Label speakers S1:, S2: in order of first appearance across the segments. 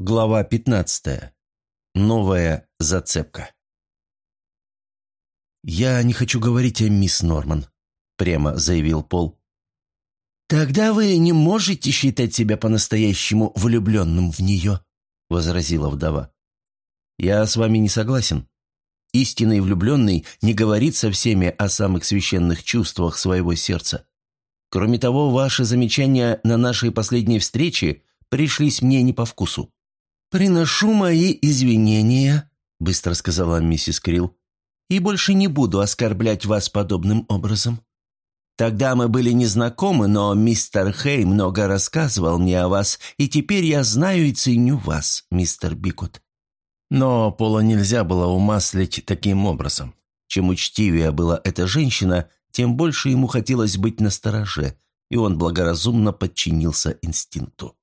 S1: Глава 15. Новая зацепка. «Я не хочу говорить о мисс Норман», — прямо заявил Пол. «Тогда вы не можете считать себя по-настоящему влюбленным в нее», — возразила вдова. «Я с вами не согласен. Истинный влюбленный не говорит со всеми о самых священных чувствах своего сердца. Кроме того, ваши замечания на нашей последней встрече пришлись мне не по вкусу. «Приношу мои извинения», — быстро сказала миссис Крилл, «и больше не буду оскорблять вас подобным образом. Тогда мы были незнакомы, но мистер Хей много рассказывал мне о вас, и теперь я знаю и ценю вас, мистер Бикут». Но Пола нельзя было умаслить таким образом. Чем учтивее была эта женщина, тем больше ему хотелось быть настороже, и он благоразумно подчинился инстинкту.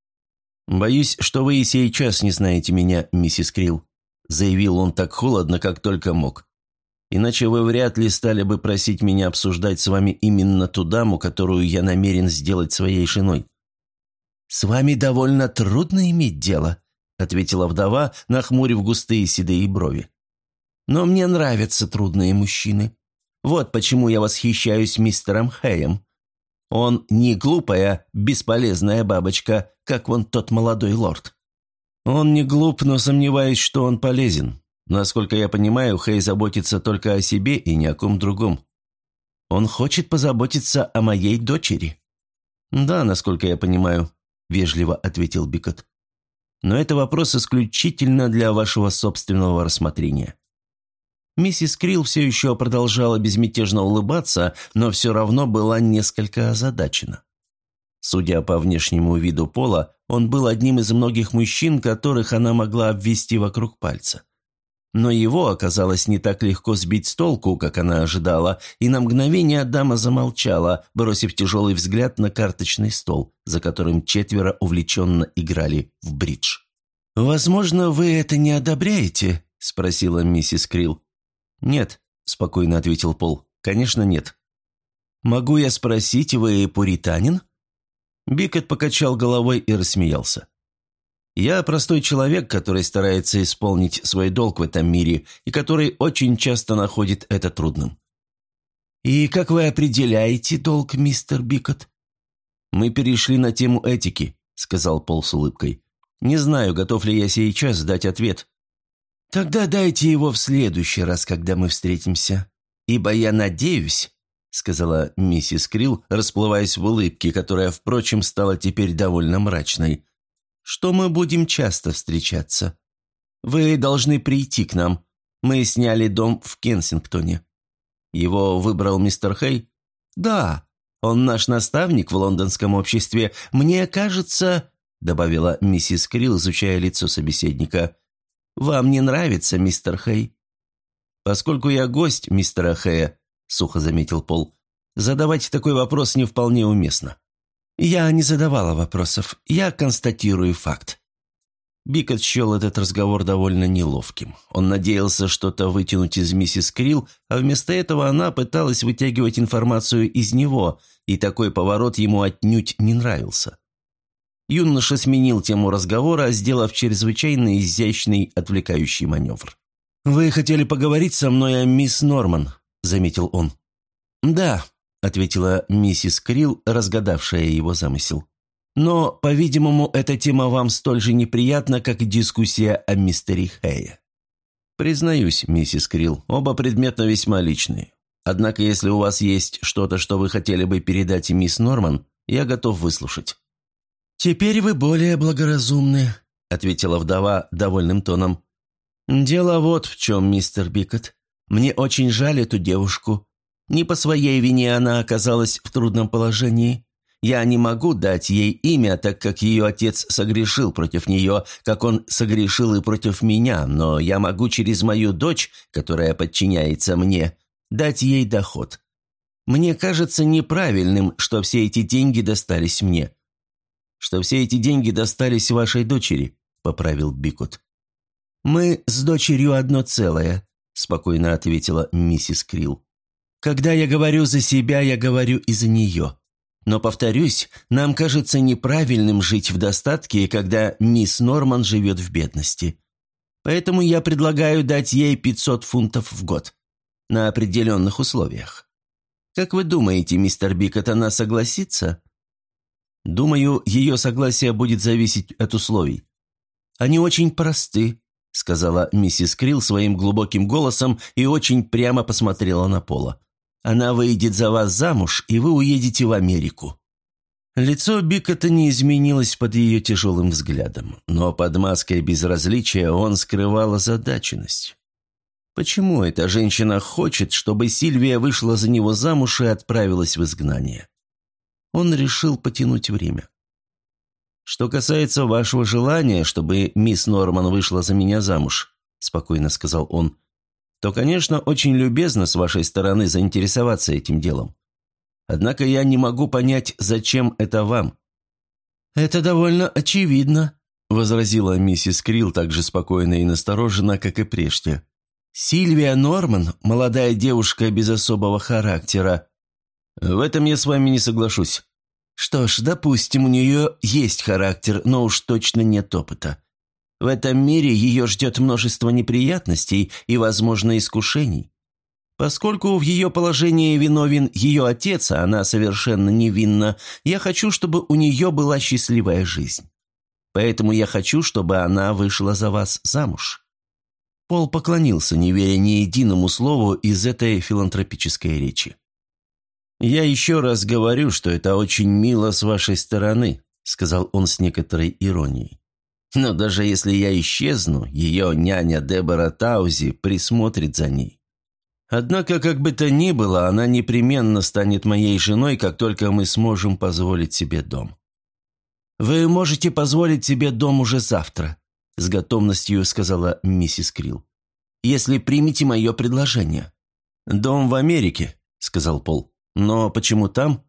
S1: «Боюсь, что вы и сейчас не знаете меня, миссис Крилл», заявил он так холодно, как только мог. «Иначе вы вряд ли стали бы просить меня обсуждать с вами именно ту даму, которую я намерен сделать своей женой». «С вами довольно трудно иметь дело», ответила вдова, нахмурив густые седые брови. «Но мне нравятся трудные мужчины. Вот почему я восхищаюсь мистером Хэем. Он не глупая, бесполезная бабочка, как вон тот молодой лорд. Он не глуп, но сомневаюсь, что он полезен. Насколько я понимаю, Хэй заботится только о себе и ни о ком другом. Он хочет позаботиться о моей дочери». «Да, насколько я понимаю», — вежливо ответил Бикот. «Но это вопрос исключительно для вашего собственного рассмотрения. Миссис Крилл все еще продолжала безмятежно улыбаться, но все равно была несколько озадачена. Судя по внешнему виду Пола, он был одним из многих мужчин, которых она могла обвести вокруг пальца. Но его оказалось не так легко сбить с толку, как она ожидала, и на мгновение дама замолчала, бросив тяжелый взгляд на карточный стол, за которым четверо увлеченно играли в бридж. «Возможно, вы это не одобряете?» – спросила миссис Крилл. «Нет», – спокойно ответил Пол. «Конечно, нет». «Могу я спросить, вы пуританин?» Бикет покачал головой и рассмеялся. «Я простой человек, который старается исполнить свой долг в этом мире и который очень часто находит это трудным». «И как вы определяете долг, мистер Бикот?» «Мы перешли на тему этики», — сказал Пол с улыбкой. «Не знаю, готов ли я сейчас дать ответ, «Тогда дайте его в следующий раз, когда мы встретимся. Ибо я надеюсь», — сказала миссис Крилл, расплываясь в улыбке, которая, впрочем, стала теперь довольно мрачной, «что мы будем часто встречаться. Вы должны прийти к нам. Мы сняли дом в Кенсингтоне». «Его выбрал мистер Хей?» «Да, он наш наставник в лондонском обществе. Мне кажется...» — добавила миссис Крилл, изучая лицо собеседника — вам не нравится, мистер Хэй?» «Поскольку я гость мистера Хэя», — сухо заметил Пол, — «задавать такой вопрос не вполне уместно». «Я не задавала вопросов, я констатирую факт». Бикот счел этот разговор довольно неловким. Он надеялся что-то вытянуть из миссис Крилл, а вместо этого она пыталась вытягивать информацию из него, и такой поворот ему отнюдь не нравился. Юноша сменил тему разговора, сделав чрезвычайно изящный отвлекающий маневр. «Вы хотели поговорить со мной о мисс Норман», — заметил он. «Да», — ответила миссис Крилл, разгадавшая его замысел. «Но, по-видимому, эта тема вам столь же неприятна, как и дискуссия о мистере Хэе». «Признаюсь, миссис Крилл, оба предмета весьма личные. Однако, если у вас есть что-то, что вы хотели бы передать мисс Норман, я готов выслушать». «Теперь вы более благоразумны», — ответила вдова довольным тоном. «Дело вот в чем, мистер Бикот. Мне очень жаль эту девушку. Не по своей вине она оказалась в трудном положении. Я не могу дать ей имя, так как ее отец согрешил против нее, как он согрешил и против меня, но я могу через мою дочь, которая подчиняется мне, дать ей доход. Мне кажется неправильным, что все эти деньги достались мне что все эти деньги достались вашей дочери», — поправил Бикут. «Мы с дочерью одно целое», — спокойно ответила миссис Крилл. «Когда я говорю за себя, я говорю и за нее. Но, повторюсь, нам кажется неправильным жить в достатке, когда мисс Норман живет в бедности. Поэтому я предлагаю дать ей 500 фунтов в год. На определенных условиях. Как вы думаете, мистер Бикот, она согласится?» «Думаю, ее согласие будет зависеть от условий. Они очень просты», — сказала миссис Крилл своим глубоким голосом и очень прямо посмотрела на Пола. «Она выйдет за вас замуж, и вы уедете в Америку». Лицо Бикота не изменилось под ее тяжелым взглядом, но под маской безразличия он скрывал озадаченность. Почему эта женщина хочет, чтобы Сильвия вышла за него замуж и отправилась в изгнание? Он решил потянуть время. «Что касается вашего желания, чтобы мисс Норман вышла за меня замуж», спокойно сказал он, то, конечно, очень любезно с вашей стороны заинтересоваться этим делом. Однако я не могу понять, зачем это вам». «Это довольно очевидно», – возразила миссис Крилл так же спокойно и настороженно, как и прежде. Сильвия Норман, молодая девушка без особого характера. В этом я с вами не соглашусь. Что ж, допустим, у нее есть характер, но уж точно нет опыта. В этом мире ее ждет множество неприятностей и, возможно, искушений. Поскольку в ее положении виновен ее отец, а она совершенно невинна, я хочу, чтобы у нее была счастливая жизнь. Поэтому я хочу, чтобы она вышла за вас замуж. Пол поклонился, не веря ни единому слову из этой филантропической речи. «Я еще раз говорю, что это очень мило с вашей стороны», сказал он с некоторой иронией. «Но даже если я исчезну, ее няня Дебора Таузи присмотрит за ней. Однако, как бы то ни было, она непременно станет моей женой, как только мы сможем позволить себе дом». «Вы можете позволить себе дом уже завтра», – с готовностью сказала миссис Крилл. «Если примете мое предложение». «Дом в Америке», – сказал Пол. «Но почему там?»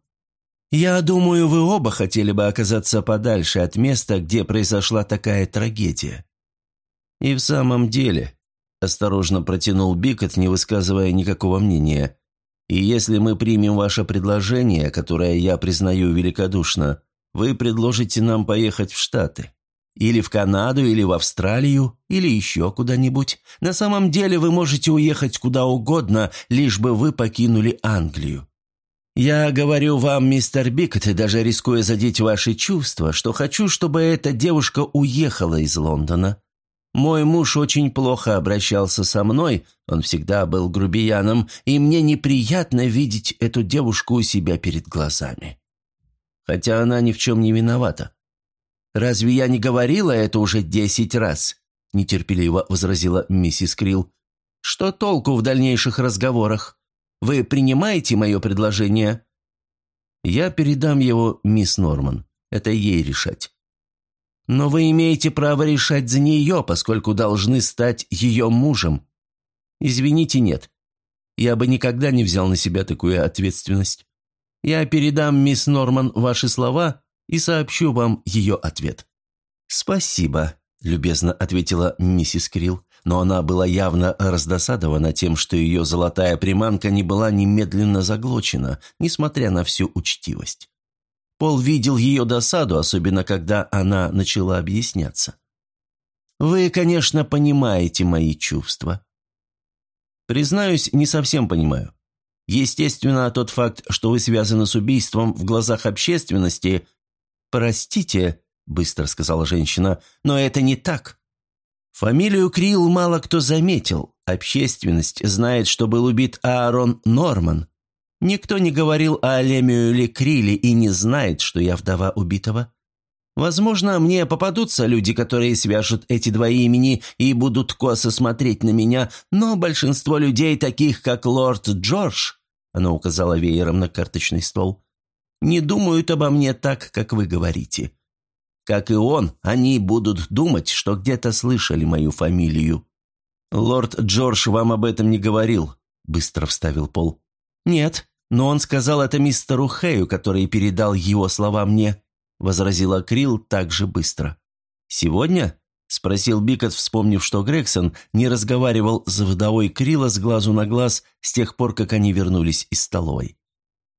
S1: «Я думаю, вы оба хотели бы оказаться подальше от места, где произошла такая трагедия». «И в самом деле», – осторожно протянул Бикот, не высказывая никакого мнения, «и если мы примем ваше предложение, которое я признаю великодушно, вы предложите нам поехать в Штаты». Или в Канаду, или в Австралию, или еще куда-нибудь. На самом деле вы можете уехать куда угодно, лишь бы вы покинули Англию. Я говорю вам, мистер Бикот, даже рискуя задеть ваши чувства, что хочу, чтобы эта девушка уехала из Лондона. Мой муж очень плохо обращался со мной, он всегда был грубияном, и мне неприятно видеть эту девушку у себя перед глазами. Хотя она ни в чем не виновата. «Разве я не говорила это уже десять раз?» – нетерпеливо возразила миссис Крилл. «Что толку в дальнейших разговорах? Вы принимаете мое предложение?» «Я передам его мисс Норман. Это ей решать». «Но вы имеете право решать за нее, поскольку должны стать ее мужем». «Извините, нет. Я бы никогда не взял на себя такую ответственность. Я передам мисс Норман ваши слова, и сообщу вам ее ответ». «Спасибо», – любезно ответила миссис Крилл, но она была явно раздосадована тем, что ее золотая приманка не была немедленно заглочена, несмотря на всю учтивость. Пол видел ее досаду, особенно когда она начала объясняться. «Вы, конечно, понимаете мои чувства». «Признаюсь, не совсем понимаю. Естественно, тот факт, что вы связаны с убийством в глазах общественности, «Простите», – быстро сказала женщина, – «но это не так». Фамилию Крилл мало кто заметил. Общественность знает, что был убит Аарон Норман. Никто не говорил о Лемюэле Крилле и не знает, что я вдова убитого. Возможно, мне попадутся люди, которые свяжут эти два имени и будут косо смотреть на меня, но большинство людей, таких как лорд Джордж, она указала веером на карточный стол, не думают обо мне так, как вы говорите. Как и он, они будут думать, что где-то слышали мою фамилию». «Лорд Джордж вам об этом не говорил», – быстро вставил Пол. «Нет, но он сказал это мистеру Хэю, который передал его слова мне», – возразила Крилл так же быстро. «Сегодня?» – спросил Бикот, вспомнив, что Грегсон не разговаривал с вдовой Крилла с глазу на глаз с тех пор, как они вернулись из столовой.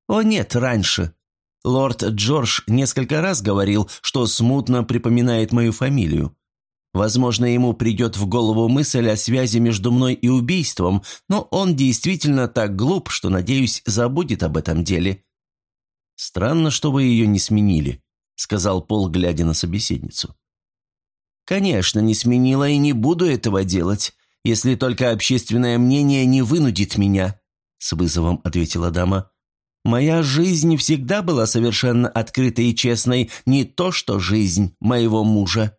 S1: «О нет, раньше. Лорд Джордж несколько раз говорил, что смутно припоминает мою фамилию. Возможно, ему придет в голову мысль о связи между мной и убийством, но он действительно так глуп, что, надеюсь, забудет об этом деле. «Странно, что вы ее не сменили», — сказал Пол, глядя на собеседницу. «Конечно, не сменила и не буду этого делать, если только общественное мнение не вынудит меня», — с вызовом ответила дама. «Моя жизнь всегда была совершенно открытой и честной, не то что жизнь моего мужа».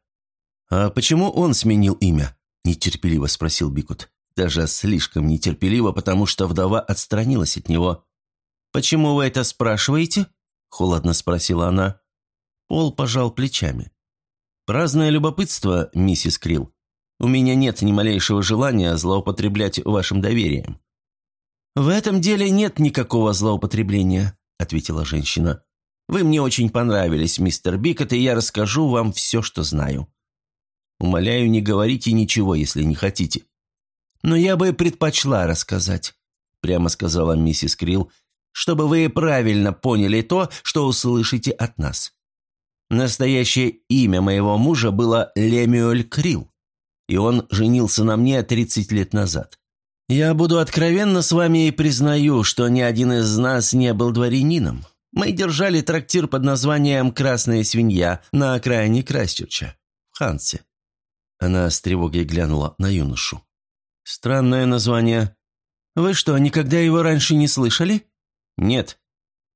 S1: «А почему он сменил имя?» – нетерпеливо спросил Бикут. Даже слишком нетерпеливо, потому что вдова отстранилась от него. «Почему вы это спрашиваете?» – холодно спросила она. Пол пожал плечами. «Праздное любопытство, миссис Крилл. У меня нет ни малейшего желания злоупотреблять вашим доверием». «В этом деле нет никакого злоупотребления», – ответила женщина. «Вы мне очень понравились, мистер Бикот, и я расскажу вам все, что знаю. Умоляю, не говорите ничего, если не хотите». «Но я бы предпочла рассказать», – прямо сказала миссис Крилл, «чтобы вы правильно поняли то, что услышите от нас. Настоящее имя моего мужа было Лемюэль Крилл, и он женился на мне 30 лет назад. Я буду откровенна с вами и признаю, что ни один из нас не был дворянином. Мы держали трактир под названием «Красная свинья» на окраине Крайсчерча, в Хансе. Она с тревогой глянула на юношу. «Странное название. Вы что, никогда его раньше не слышали?» «Нет.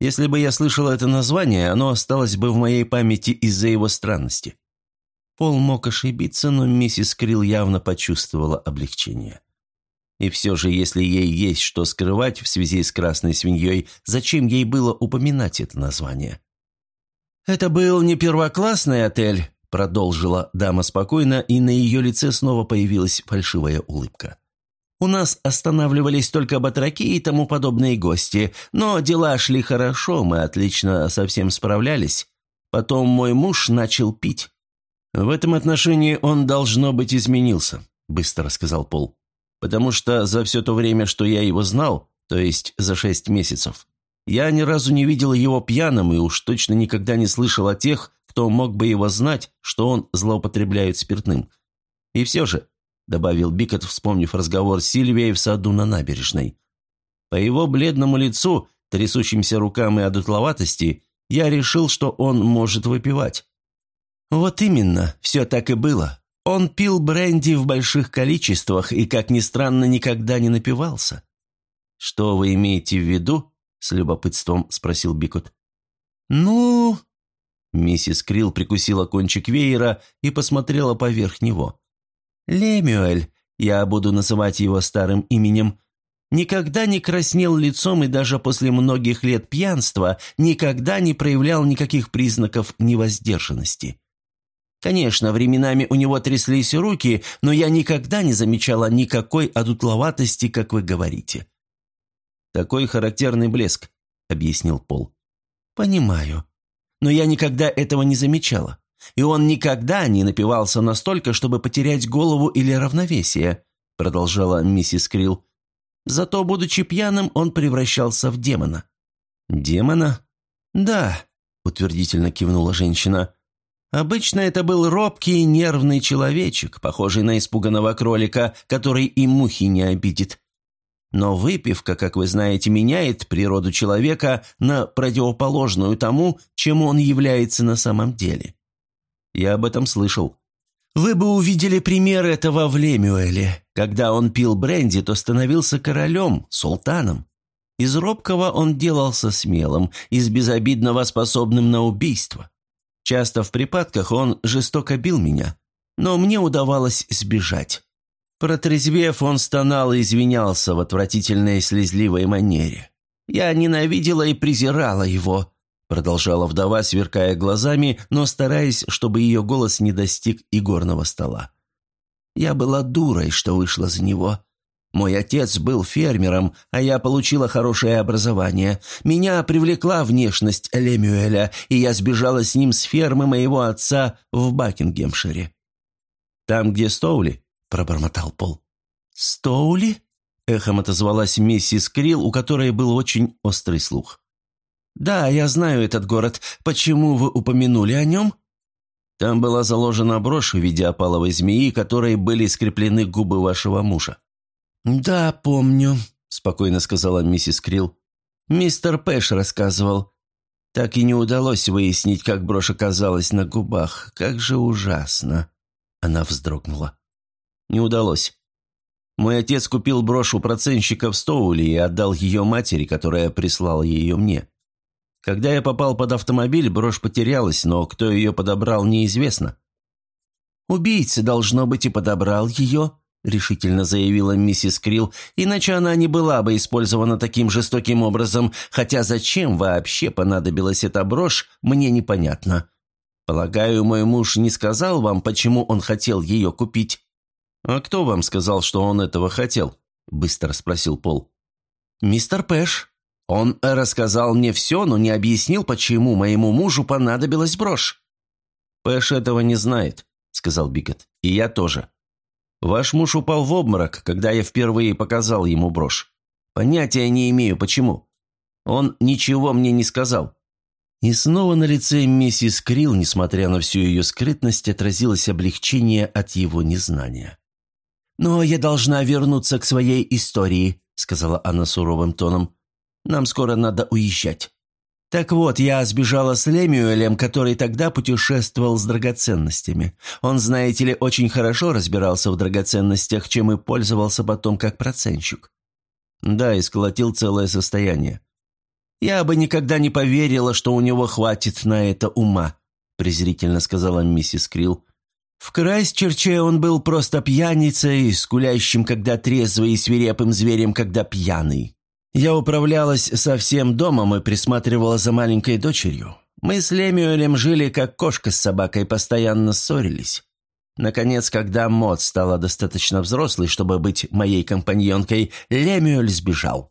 S1: Если бы я слышал это название, оно осталось бы в моей памяти из-за его странности». Пол мог ошибиться, но миссис Крилл явно почувствовала облегчение. И все же, если ей есть что скрывать в связи с красной свиньей, зачем ей было упоминать это название? «Это был не первоклассный отель», Продолжила дама спокойно, и на ее лице снова появилась фальшивая улыбка. «У нас останавливались только батраки и тому подобные гости, но дела шли хорошо, мы отлично со всем справлялись. Потом мой муж начал пить». «В этом отношении он, должно быть, изменился», – быстро сказал Пол. «Потому что за все то время, что я его знал, то есть за шесть месяцев, я ни разу не видел его пьяным и уж точно никогда не слышал о тех, кто мог бы его знать, что он злоупотребляет спиртным. И все же, — добавил Бикот, вспомнив разговор с Сильвией в саду на набережной. По его бледному лицу, трясущимся рукам и одутловатости, я решил, что он может выпивать. Вот именно, все так и было. Он пил бренди в больших количествах и, как ни странно, никогда не напивался. «Что вы имеете в виду?» – с любопытством спросил Бикот. «Ну...» Миссис Крилл прикусила кончик веера и посмотрела поверх него. «Лемюэль, я буду называть его старым именем, никогда не краснел лицом и даже после многих лет пьянства никогда не проявлял никаких признаков невоздержанности. Конечно, временами у него тряслись руки, но я никогда не замечала никакой одутловатости, как вы говорите». «Такой характерный блеск», — объяснил Пол. «Понимаю но я никогда этого не замечала. И он никогда не напивался настолько, чтобы потерять голову или равновесие», продолжала миссис Крилл. «Зато, будучи пьяным, он превращался в демона». «Демона?» «Да», — утвердительно кивнула женщина. «Обычно это был робкий нервный человечек, похожий на испуганного кролика, который и мухи не обидит. Но выпивка, как вы знаете, меняет природу человека на противоположную тому, чем он является на самом деле. Я об этом слышал. Вы бы увидели пример этого в Лемюэле. Когда он пил бренди, то становился королем, султаном. Из робкого он делался смелым, из безобидного способным на убийство. Часто в припадках он жестоко бил меня, но мне удавалось сбежать. Протрезвев, он стонал и извинялся в отвратительной слезливой манере. «Я ненавидела и презирала его», — продолжала вдова, сверкая глазами, но стараясь, чтобы ее голос не достиг игорного стола. «Я была дурой, что вышла за него. Мой отец был фермером, а я получила хорошее образование. Меня привлекла внешность Лемюэля, и я сбежала с ним с фермы моего отца в Бакингемшире». «Там, где Стоули?» пробормотал Пол. «Стоули?» – эхом отозвалась миссис Крилл, у которой был очень острый слух. «Да, я знаю этот город. Почему вы упомянули о нем?» Там была заложена брошь в виде опаловой змеи, которой были скреплены губы вашего мужа. «Да, помню», — спокойно сказала миссис Крилл. «Мистер Пэш рассказывал. Так и не удалось выяснить, как брошь оказалась на губах. Как же ужасно!» Она вздрогнула. «Не удалось. Мой отец купил брошь у процентщика в Стоуле и отдал ее матери, которая прислала ее мне. Когда я попал под автомобиль, брошь потерялась, но кто ее подобрал, неизвестно». «Убийца, должно быть, и подобрал ее», — решительно заявила миссис Крилл, «иначе она не была бы использована таким жестоким образом, хотя зачем вообще понадобилась эта брошь, мне непонятно. Полагаю, мой муж не сказал вам, почему он хотел ее купить?» «А кто вам сказал, что он этого хотел?» – быстро спросил Пол. «Мистер Пэш. Он рассказал мне все, но не объяснил, почему моему мужу понадобилась брошь». «Пэш этого не знает», – сказал Бикет. «И я тоже. Ваш муж упал в обморок, когда я впервые показал ему брошь. Понятия не имею, почему. Он ничего мне не сказал». И снова на лице миссис Крилл, несмотря на всю ее скрытность, отразилось облегчение от его незнания. «Но я должна вернуться к своей истории», — сказала она суровым тоном. «Нам скоро надо уезжать». «Так вот, я сбежала с Лемюэлем, который тогда путешествовал с драгоценностями. Он, знаете ли, очень хорошо разбирался в драгоценностях, чем и пользовался потом как процентщик. Да, и сколотил целое состояние. Я бы никогда не поверила, что у него хватит на это ума», презрительно сказала миссис Крилл. В Крайстчерче он был просто пьяницей, скулящим, когда трезвый, и свирепым зверем, когда пьяный. Я управлялась со всем домом и присматривала за маленькой дочерью. Мы с Лемюэлем жили, как кошка с собакой, постоянно ссорились. Наконец, когда Мот стала достаточно взрослой, чтобы быть моей компаньонкой, Лемюэль сбежал.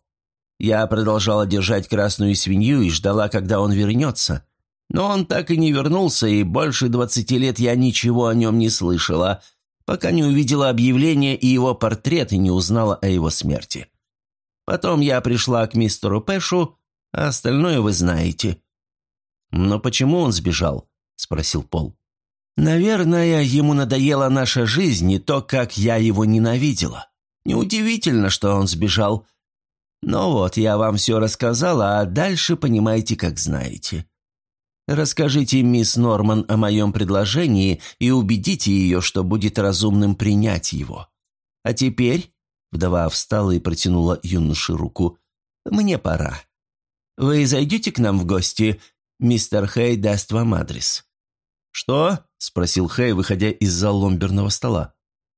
S1: Я продолжала держать красную свинью и ждала, когда он вернется. Но он так и не вернулся, и больше двадцати лет я ничего о нем не слышала, пока не увидела объявление и его портрет и не узнала о его смерти. Потом я пришла к мистеру Пэшу, а остальное вы знаете». «Но почему он сбежал?» – спросил Пол. «Наверное, ему надоела наша жизнь и то, как я его ненавидела. Неудивительно, что он сбежал. Но вот, я вам все рассказала, а дальше понимаете, как знаете. Расскажите мисс Норман о моем предложении и убедите ее, что будет разумным принять его. А теперь...» Вдова встала и протянула юноше руку. «Мне пора. Вы зайдете к нам в гости? Мистер Хей даст вам адрес». «Что?» – спросил Хей, выходя из-за ломберного стола.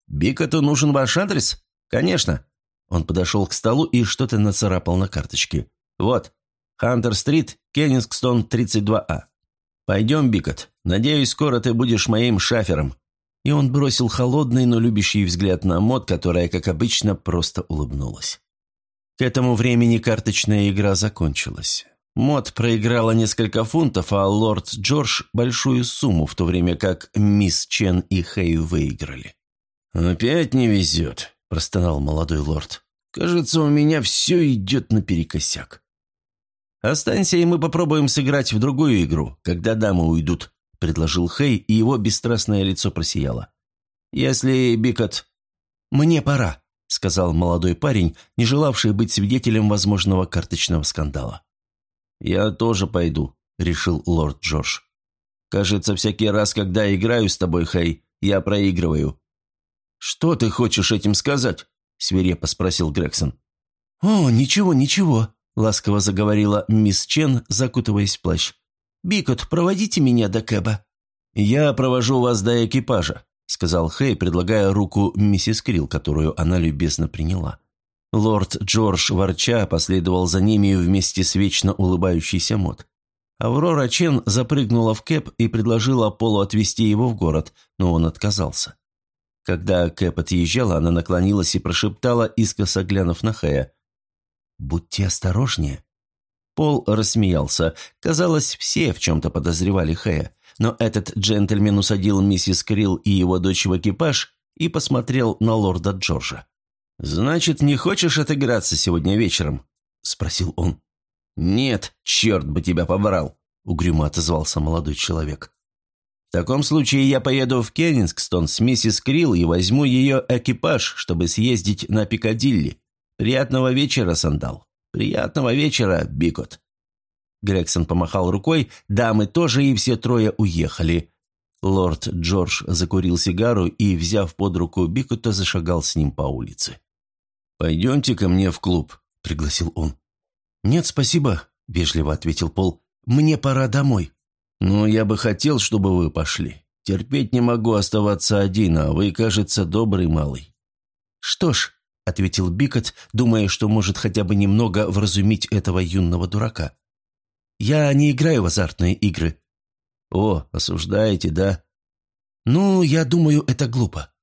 S1: «Бикоту нужен ваш адрес?» «Конечно». Он подошел к столу и что-то нацарапал на карточке. «Вот. Хантер-стрит, Кеннингстон, 32А. «Пойдем, Бикот. Надеюсь, скоро ты будешь моим шафером». И он бросил холодный, но любящий взгляд на Мод, которая, как обычно, просто улыбнулась. К этому времени карточная игра закончилась. Мод проиграла несколько фунтов, а лорд Джордж – большую сумму, в то время как мисс Чен и Хэй выиграли. «Опять не везет», – простонал молодой лорд. «Кажется, у меня все идет наперекосяк». «Останься, и мы попробуем сыграть в другую игру, когда дамы уйдут», – предложил Хей, и его бесстрастное лицо просияло. «Если, Бикот...» «Мне пора», – сказал молодой парень, не желавший быть свидетелем возможного карточного скандала. «Я тоже пойду», – решил лорд Джордж. «Кажется, всякий раз, когда играю с тобой, Хей, я проигрываю». «Что ты хочешь этим сказать?» – свирепо спросил Грегсон. «О, ничего, ничего», – ласково заговорила мисс Чен, закутываясь в плащ. «Бикот, проводите меня до Кэба». «Я провожу вас до экипажа», – сказал Хэй, предлагая руку миссис Крилл, которую она любезно приняла. Лорд Джордж ворча последовал за ними вместе с вечно улыбающейся Мот. Аврора Чен запрыгнула в Кэп и предложила Полу отвезти его в город, но он отказался. Когда Кэп отъезжала, она наклонилась и прошептала, искоса глянув на Хэя. «Будьте осторожнее». Пол рассмеялся. Казалось, все в чем-то подозревали Хэя. Но этот джентльмен усадил миссис Крилл и его дочь в экипаж и посмотрел на лорда Джорджа. «Значит, не хочешь отыграться сегодня вечером?» – спросил он. «Нет, черт бы тебя побрал!» – угрюмо отозвался молодой человек. «В таком случае я поеду в Кеннингстон с миссис Крилл и возьму ее экипаж, чтобы съездить на Пикадилли. Приятного вечера, Сандал. Приятного вечера, Бикот». Грегсон помахал рукой, дамы тоже, и все трое уехали. Лорд Джордж закурил сигару и, взяв под руку Бикота, зашагал с ним по улице. «Пойдемте ко мне в клуб», — пригласил он. «Нет, спасибо», — вежливо ответил Пол. «Мне пора домой». «Ну, я бы хотел, чтобы вы пошли. Терпеть не могу оставаться один, а вы, кажется, добрый малый». «Что ж», — ответил Бикот, думая, что может хотя бы немного вразумить этого юного дурака. «Я не играю в азартные игры». «О, осуждаете, да?» «Ну, я думаю, это глупо».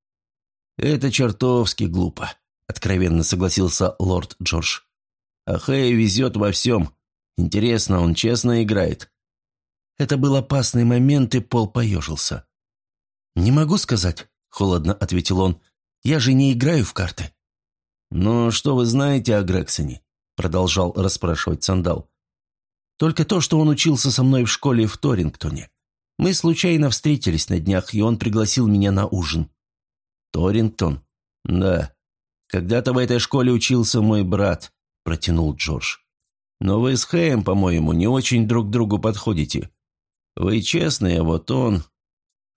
S1: «Это чертовски глупо», — откровенно согласился лорд Джордж. «А везет во всем. Интересно, он честно играет?» Это был опасный момент, и Пол поежился. «Не могу сказать», — холодно ответил он. «Я же не играю в карты». «Но что вы знаете о Грексоне?» — продолжал расспрашивать Сандал. «Только то, что он учился со мной в школе в Торингтоне. Мы случайно встретились на днях, и он пригласил меня на ужин». «Торингтон? Да. Когда-то в этой школе учился мой брат», — протянул Джордж. «Но вы с Хэем, по-моему, не очень друг другу подходите. Вы честные, вот он...»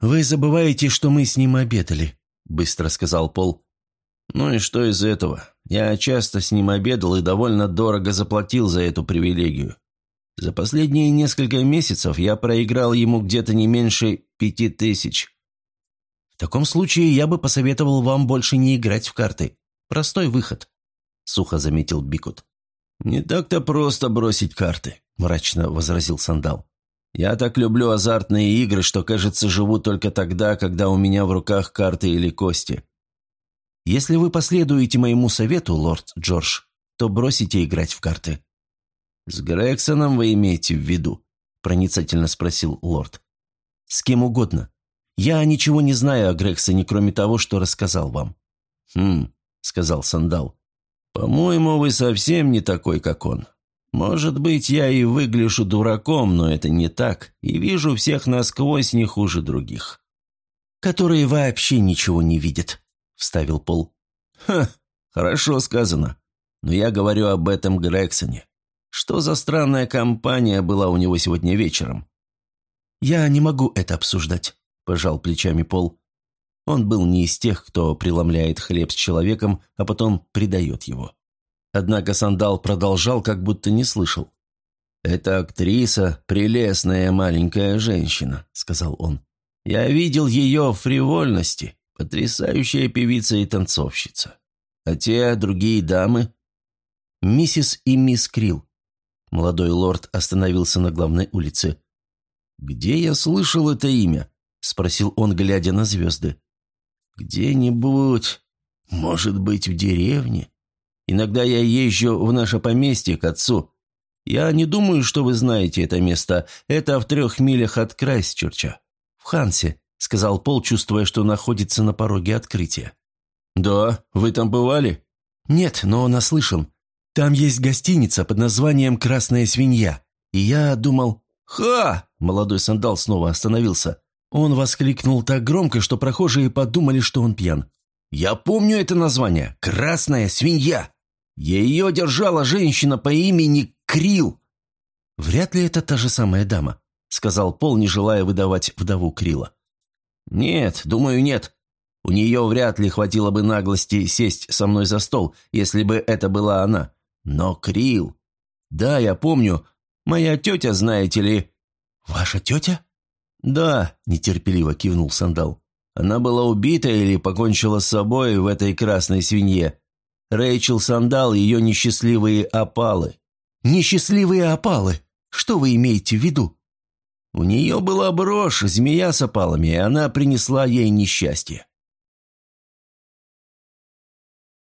S1: «Вы забываете, что мы с ним обедали», — быстро сказал Пол. «Ну и что из этого? Я часто с ним обедал и довольно дорого заплатил за эту привилегию. За последние несколько месяцев я проиграл ему где-то не меньше пяти тысяч». «В таком случае я бы посоветовал вам больше не играть в карты. Простой выход», — сухо заметил Бикут. «Не так-то просто бросить карты», — мрачно возразил Сандал. «Я так люблю азартные игры, что, кажется, живу только тогда, когда у меня в руках карты или кости. Если вы последуете моему совету, лорд Джордж, то бросите играть в карты». «С Грексоном вы имеете в виду?» – проницательно спросил лорд. «С кем угодно. Я ничего не знаю о Грексоне, кроме того, что рассказал вам». «Хм», – сказал Сандал. «По-моему, вы совсем не такой, как он. Может быть, я и выгляжу дураком, но это не так, и вижу всех насквозь не хуже других». «Которые вообще ничего не видят», – вставил Пол. «Ха, хорошо сказано. Но я говорю об этом Грексоне. Что за странная компания была у него сегодня вечером?» «Я не могу это обсуждать», – пожал плечами Пол. Он был не из тех, кто преломляет хлеб с человеком, а потом предает его. Однако Сандал продолжал, как будто не слышал. «Эта актриса – прелестная маленькая женщина», – сказал он. «Я видел ее в фривольности. Потрясающая певица и танцовщица. А те другие дамы? Миссис и мисс Крилл. Молодой лорд остановился на главной улице. «Где я слышал это имя?» – спросил он, глядя на звезды. «Где-нибудь, может быть, в деревне. Иногда я езжу в наше поместье к отцу. Я не думаю, что вы знаете это место. Это в трех милях от Крайстчерча. В Хансе. – сказал Пол, чувствуя, что находится на пороге открытия. «Да, вы там бывали?» «Нет, но наслышан. Там есть гостиница под названием «Красная свинья». И я думал...» «Ха!» – молодой сандал снова остановился. Он воскликнул так громко, что прохожие подумали, что он пьян. «Я помню это название. Красная свинья. Ее держала женщина по имени Крил». «Вряд ли это та же самая дама», – сказал Пол, не желая выдавать вдову Крила. «Нет, думаю, нет. У нее вряд ли хватило бы наглости сесть со мной за стол, если бы это была она. Но Крил... Да, я помню. Моя тетя, знаете ли...» «Ваша тетя?» «Да», — нетерпеливо кивнул Сандал. «Она была убита или покончила с собой в этой красной свинье. Рэйчел Сандал — ее несчастливые опалы». «Несчастливые опалы? Что вы имеете в виду?» У нее была брошь, змея с опалами, и она принесла ей несчастье.